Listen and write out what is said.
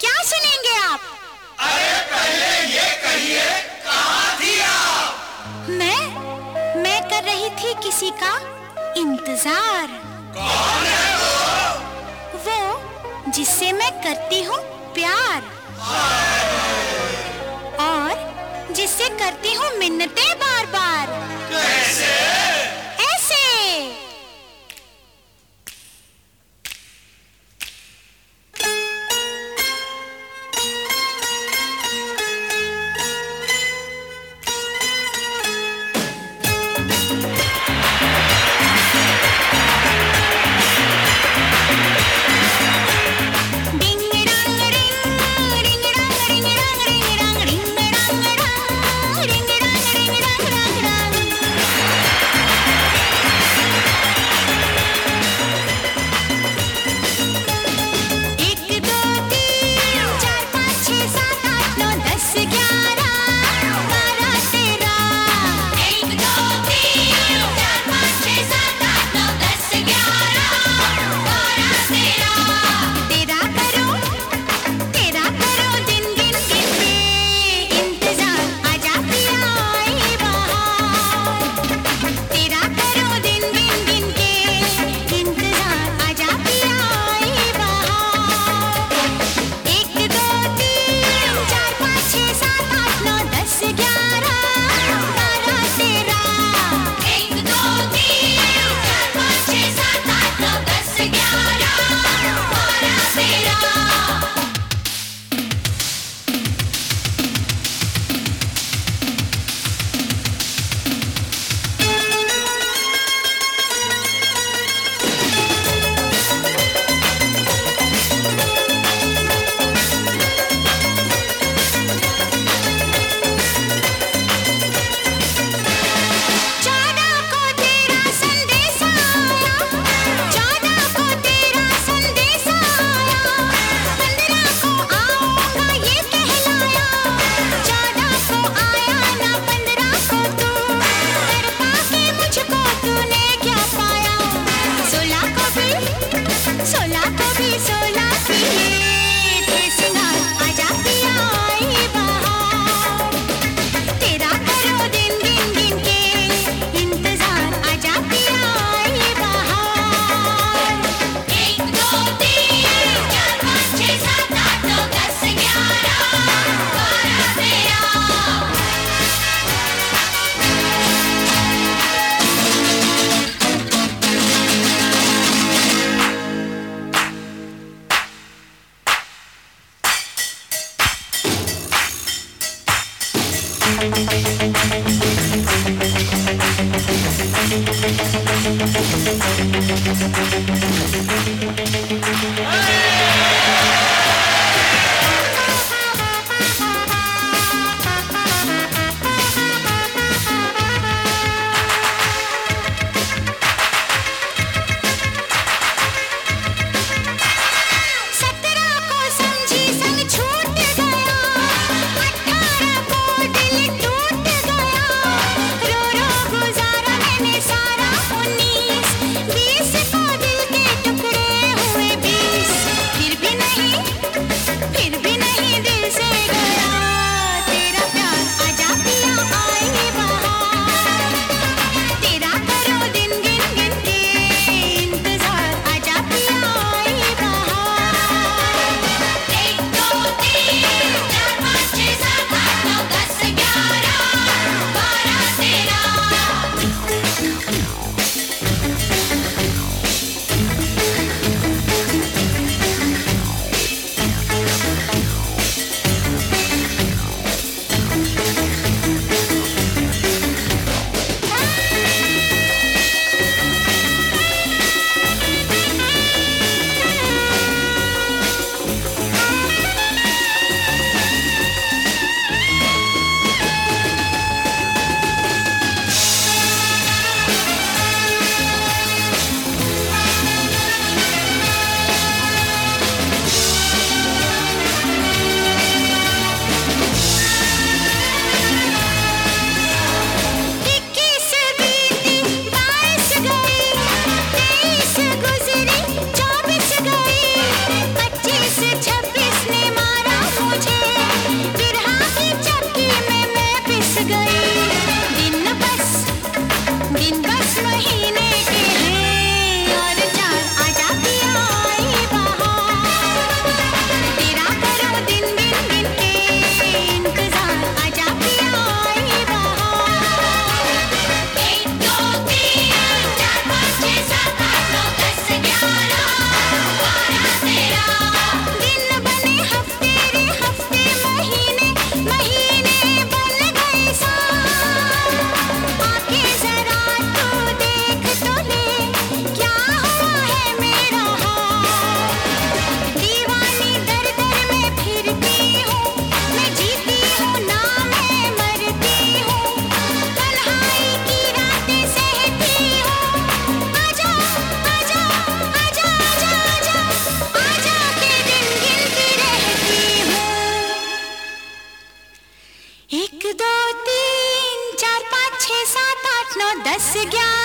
क्या सुनेंगे आप? अरे पहले ये कहिए थी आप मैं मैं कर रही थी किसी का इंतज़ार। कौन है वो वो जिससे मैं करती हूँ प्यार। और जिससे करती हूँ मिन्नते बार बार कैसे? दस ग्यारह